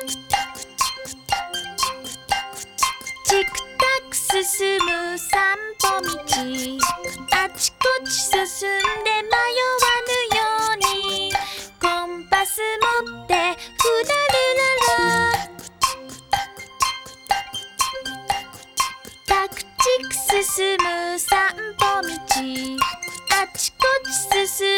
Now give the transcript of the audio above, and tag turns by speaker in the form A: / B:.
A: チクタク進む散歩道あちこち進んで迷わぬようにコンパス持ってふらるららタクチク進む散歩道。あちこち進んでわぬ